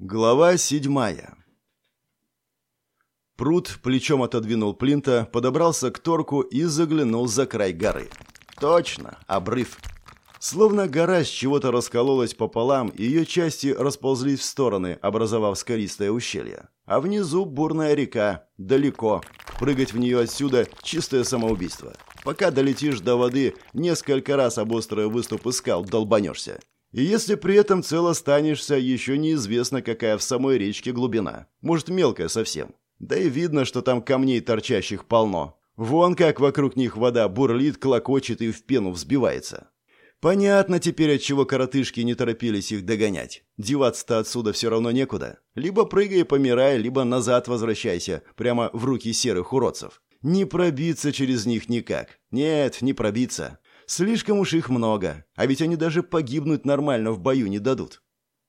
Глава седьмая Пруд плечом отодвинул плинта, подобрался к торку и заглянул за край горы. Точно, обрыв. Словно гора с чего-то раскололась пополам, и ее части расползлись в стороны, образовав скористое ущелье. А внизу бурная река, далеко. Прыгать в нее отсюда – чистое самоубийство. Пока долетишь до воды, несколько раз об острый выступ искал, долбанешься. И если при этом цел останешься, еще неизвестно, какая в самой речке глубина. Может, мелкая совсем. Да и видно, что там камней торчащих полно. Вон как вокруг них вода бурлит, клокочет и в пену взбивается. Понятно теперь, от чего коротышки не торопились их догонять. Деваться-то отсюда все равно некуда. Либо прыгай помирай, либо назад возвращайся, прямо в руки серых уродцев. Не пробиться через них никак. Нет, не пробиться. Слишком уж их много, а ведь они даже погибнуть нормально в бою не дадут.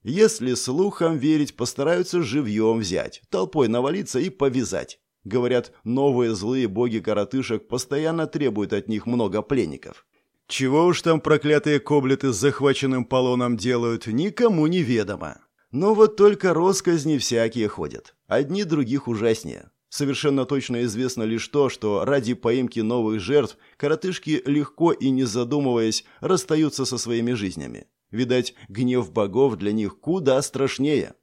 Если слухам верить, постараются живьем взять, толпой навалиться и повязать. Говорят, новые злые боги коротышек постоянно требуют от них много пленников. Чего уж там проклятые коблеты с захваченным полоном делают, никому не ведомо. Но вот только росказни всякие ходят. Одни других ужаснее. Совершенно точно известно лишь то, что ради поимки новых жертв коротышки легко и не задумываясь расстаются со своими жизнями. Видать, гнев богов для них куда страшнее.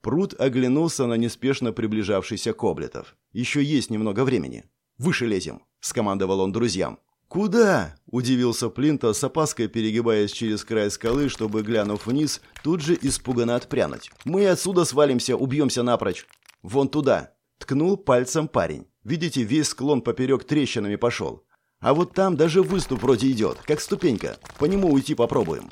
Пруд оглянулся на неспешно приближавшийся коблетов. «Еще есть немного времени. Выше лезем», — скомандовал он друзьям. «Куда?» – удивился Плинта, с опаской перегибаясь через край скалы, чтобы, глянув вниз, тут же испуганно отпрянуть. «Мы отсюда свалимся, убьемся напрочь!» «Вон туда!» – ткнул пальцем парень. «Видите, весь склон поперек трещинами пошел. А вот там даже выступ вроде идет, как ступенька. По нему уйти попробуем».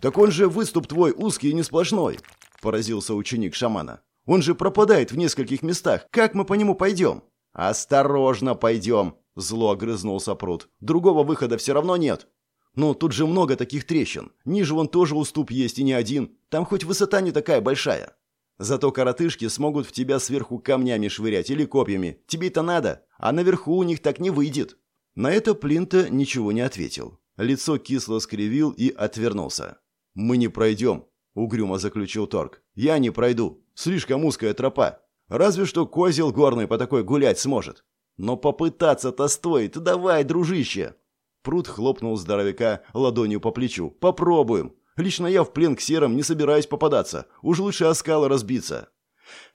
«Так он же выступ твой узкий и не сплошной!» – поразился ученик шамана. «Он же пропадает в нескольких местах. Как мы по нему пойдем?» «Осторожно пойдем!» Зло огрызнулся пруд. Другого выхода все равно нет. Ну, тут же много таких трещин. Ниже вон тоже уступ есть и не один. Там хоть высота не такая большая. Зато коротышки смогут в тебя сверху камнями швырять или копьями. Тебе это надо, а наверху у них так не выйдет. На это Плинта ничего не ответил. Лицо кисло скривил и отвернулся. «Мы не пройдем», — угрюмо заключил Торг. «Я не пройду. Слишком узкая тропа. Разве что козел горный по такой гулять сможет. Но попытаться-то стоит. Давай, дружище. Пруд хлопнул здоровяка ладонью по плечу. Попробуем. Лично я в плен к серым не собираюсь попадаться. Уж лучше о скалы разбиться.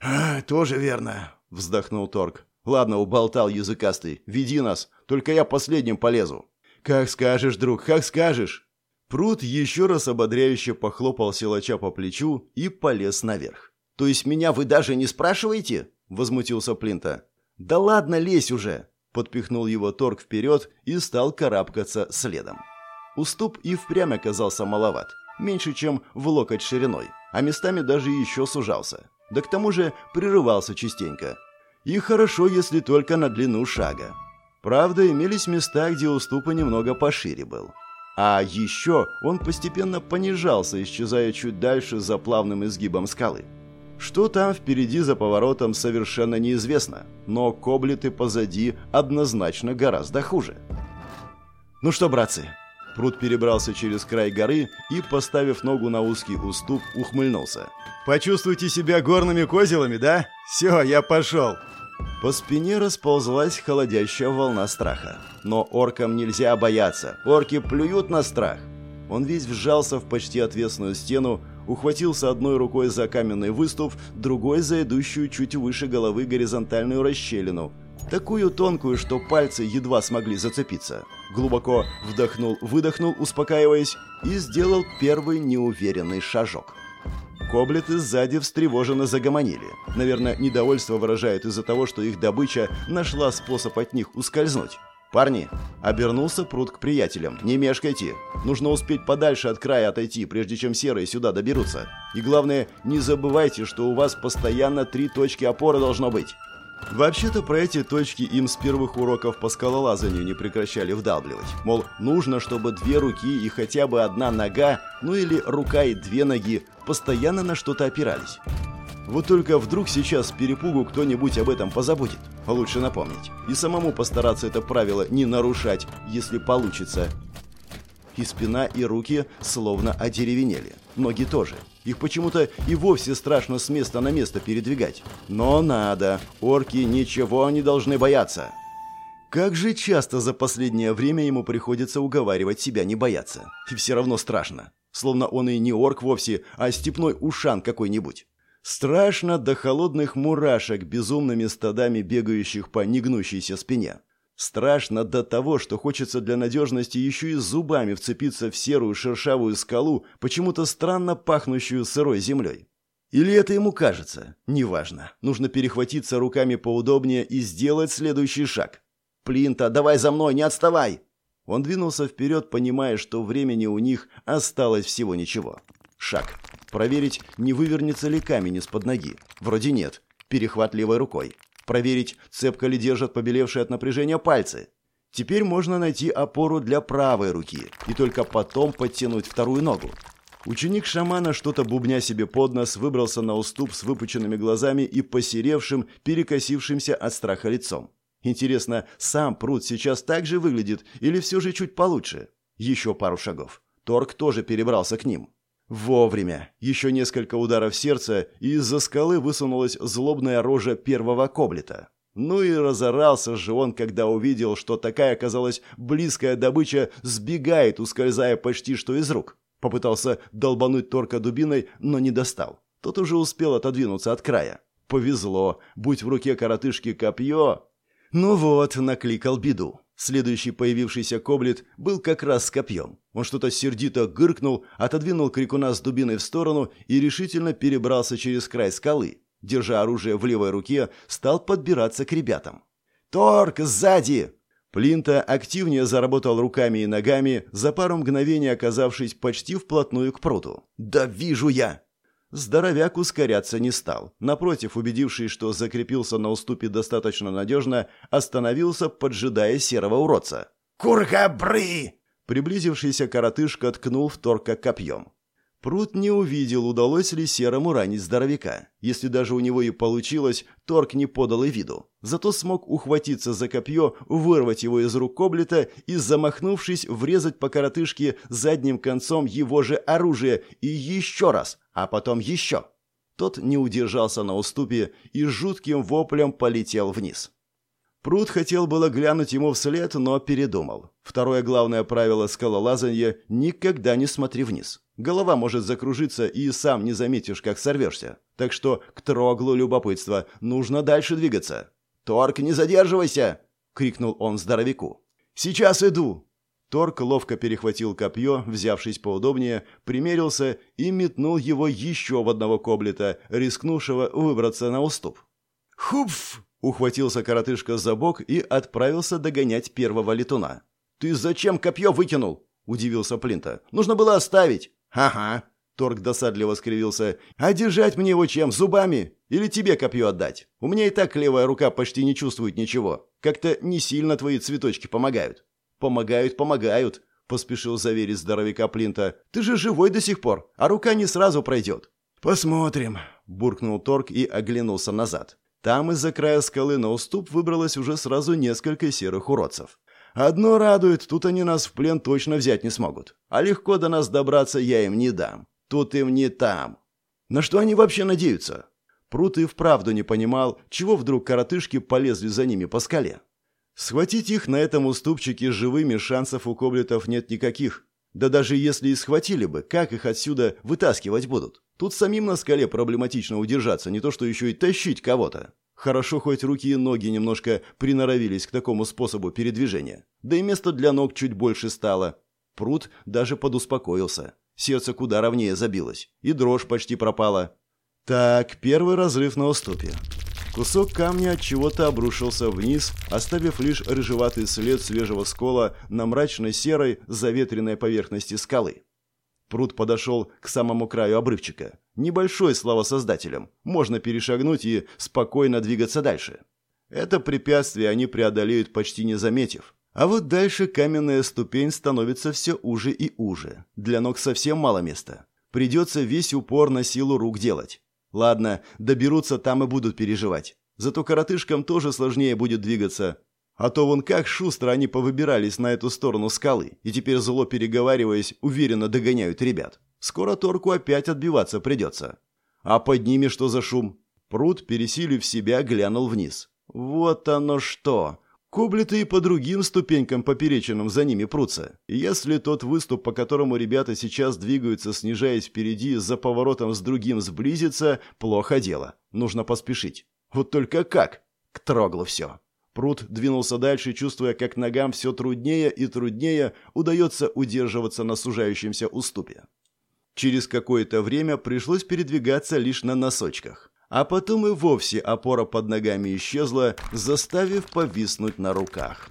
А, тоже верно, вздохнул Торг. Ладно, уболтал языкастый. Веди нас. Только я последним полезу. Как скажешь, друг, как скажешь. Пруд еще раз ободряюще похлопал силача по плечу и полез наверх. «То есть меня вы даже не спрашиваете?» – возмутился Плинта. «Да ладно, лезь уже!» – подпихнул его торг вперед и стал карабкаться следом. Уступ и впрямь оказался маловат, меньше, чем в локоть шириной, а местами даже еще сужался. Да к тому же прерывался частенько. И хорошо, если только на длину шага. Правда, имелись места, где уступа немного пошире был. А еще он постепенно понижался, исчезая чуть дальше за плавным изгибом скалы. Что там впереди за поворотом совершенно неизвестно, но коблеты позади однозначно гораздо хуже. «Ну что, братцы?» Пруд перебрался через край горы и, поставив ногу на узкий уступ, ухмыльнулся. «Почувствуйте себя горными козелами, да? Все, я пошел!» По спине расползлась холодящая волна страха. Но оркам нельзя бояться. Орки плюют на страх. Он весь вжался в почти отвесную стену, ухватился одной рукой за каменный выступ, другой за идущую чуть выше головы горизонтальную расщелину, такую тонкую, что пальцы едва смогли зацепиться. Глубоко вдохнул-выдохнул, успокаиваясь, и сделал первый неуверенный шажок. Коблеты сзади встревоженно загомонили. Наверное, недовольство выражают из-за того, что их добыча нашла способ от них ускользнуть. «Парни!» – обернулся пруд к приятелям. «Не мешкайте! Нужно успеть подальше от края отойти, прежде чем серые сюда доберутся. И главное, не забывайте, что у вас постоянно три точки опоры должно быть». Вообще-то про эти точки им с первых уроков по скалолазанию не прекращали вдалбливать. Мол, нужно, чтобы две руки и хотя бы одна нога, ну или рука и две ноги, постоянно на что-то опирались. Вот только вдруг сейчас с перепугу кто-нибудь об этом позабудет. Лучше напомнить. И самому постараться это правило не нарушать, если получится. И спина, и руки словно одеревенели. Ноги тоже. Их почему-то и вовсе страшно с места на место передвигать. Но надо, орки ничего не должны бояться. Как же часто за последнее время ему приходится уговаривать себя не бояться. И все равно страшно. Словно он и не орк вовсе, а степной ушан какой-нибудь. Страшно до холодных мурашек, безумными стадами бегающих по негнущейся спине. Страшно до того, что хочется для надежности еще и зубами вцепиться в серую шершавую скалу, почему-то странно пахнущую сырой землей. Или это ему кажется? Неважно. Нужно перехватиться руками поудобнее и сделать следующий шаг. «Плинта, давай за мной, не отставай!» Он двинулся вперед, понимая, что времени у них осталось всего ничего. Шаг. Проверить, не вывернется ли камень из-под ноги. Вроде нет. Перехват левой рукой. Проверить, цепко ли держат побелевшие от напряжения пальцы. Теперь можно найти опору для правой руки и только потом подтянуть вторую ногу. Ученик шамана, что-то бубня себе под нос, выбрался на уступ с выпученными глазами и посеревшим, перекосившимся от страха лицом. Интересно, сам пруд сейчас так же выглядит или все же чуть получше? Еще пару шагов. Торг тоже перебрался к ним. Вовремя. Еще несколько ударов сердца, и из-за скалы высунулась злобная рожа первого коблета. Ну и разорался же он, когда увидел, что такая оказалась близкая добыча сбегает, ускользая почти что из рук. Попытался долбануть торка дубиной, но не достал. Тот уже успел отодвинуться от края. Повезло. Будь в руке коротышки копье... Ну вот, накликал беду. Следующий появившийся коблет был как раз с копьем. Он что-то сердито гыркнул, отодвинул крикуна с дубиной в сторону и решительно перебрался через край скалы. Держа оружие в левой руке, стал подбираться к ребятам. «Торг, сзади!» Плинта активнее заработал руками и ногами, за пару мгновений оказавшись почти вплотную к пруду. «Да вижу я!» Здоровяк ускоряться не стал. Напротив, убедившись, что закрепился на уступе достаточно надежно, остановился, поджидая серого уродца. «Кургабры!» Приблизившийся коротышка ткнул в торка копьем. Прут не увидел, удалось ли серому ранить здоровяка. Если даже у него и получилось, торг не подал и виду. Зато смог ухватиться за копье, вырвать его из рук Коблета и, замахнувшись, врезать по коротышке задним концом его же оружие и еще раз, а потом еще. Тот не удержался на уступе и жутким воплем полетел вниз. Пруд хотел было глянуть ему вслед, но передумал. Второе главное правило скалолазания – никогда не смотри вниз. Голова может закружиться, и сам не заметишь, как сорвешься. Так что к троглу любопытства нужно дальше двигаться. «Торг, не задерживайся!» – крикнул он здоровяку. «Сейчас иду!» Торг ловко перехватил копье, взявшись поудобнее, примерился и метнул его еще в одного коблета, рискнувшего выбраться на уступ. «Хупф!» – ухватился коротышка за бок и отправился догонять первого летуна. «Ты зачем копье выкинул?» – удивился Плинта. «Нужно было оставить». «Ага!» – Торг досадливо скривился. «А держать мне его чем? Зубами? Или тебе копье отдать? У меня и так левая рука почти не чувствует ничего. Как-то не сильно твои цветочки помогают». «Помогают, помогают», — поспешил заверить здоровяка Плинта. «Ты же живой до сих пор, а рука не сразу пройдет». «Посмотрим», — буркнул Торг и оглянулся назад. Там из-за края скалы на уступ выбралось уже сразу несколько серых уродцев. «Одно радует, тут они нас в плен точно взять не смогут. А легко до нас добраться я им не дам. Тут им не там». На что они вообще надеются? Прут и вправду не понимал, чего вдруг коротышки полезли за ними по скале. Схватить их на этом уступчике живыми шансов у коблетов нет никаких. Да даже если и схватили бы, как их отсюда вытаскивать будут? Тут самим на скале проблематично удержаться, не то что еще и тащить кого-то. Хорошо, хоть руки и ноги немножко приноровились к такому способу передвижения. Да и места для ног чуть больше стало. Пруд даже подуспокоился. Сердце куда ровнее забилось. И дрожь почти пропала. Так, первый разрыв на уступе. Кусок камня от чего-то обрушился вниз, оставив лишь рыжеватый след свежего скола на мрачной серой заветренной поверхности скалы. Пруд подошел к самому краю обрывчика. Небольшой, слава создателям. Можно перешагнуть и спокойно двигаться дальше. Это препятствие они преодолеют почти не заметив. А вот дальше каменная ступень становится все уже и уже. Для ног совсем мало места. Придется весь упор на силу рук делать. Ладно, доберутся там и будут переживать. Зато коротышкам тоже сложнее будет двигаться. А то вон как шустро они повыбирались на эту сторону скалы, и теперь зло переговариваясь, уверенно догоняют ребят. Скоро Торку опять отбиваться придется. А под ними что за шум? Пруд, пересилив себя, глянул вниз. Вот оно что! Коблеты и по другим ступенькам поперечинам за ними прутся. Если тот выступ, по которому ребята сейчас двигаются, снижаясь впереди, за поворотом с другим сблизится, плохо дело. Нужно поспешить. Вот только как? К троглу все. Пруд двинулся дальше, чувствуя, как ногам все труднее и труднее удается удерживаться на сужающемся уступе. Через какое-то время пришлось передвигаться лишь на носочках. А потом и вовсе опора под ногами исчезла, заставив повиснуть на руках.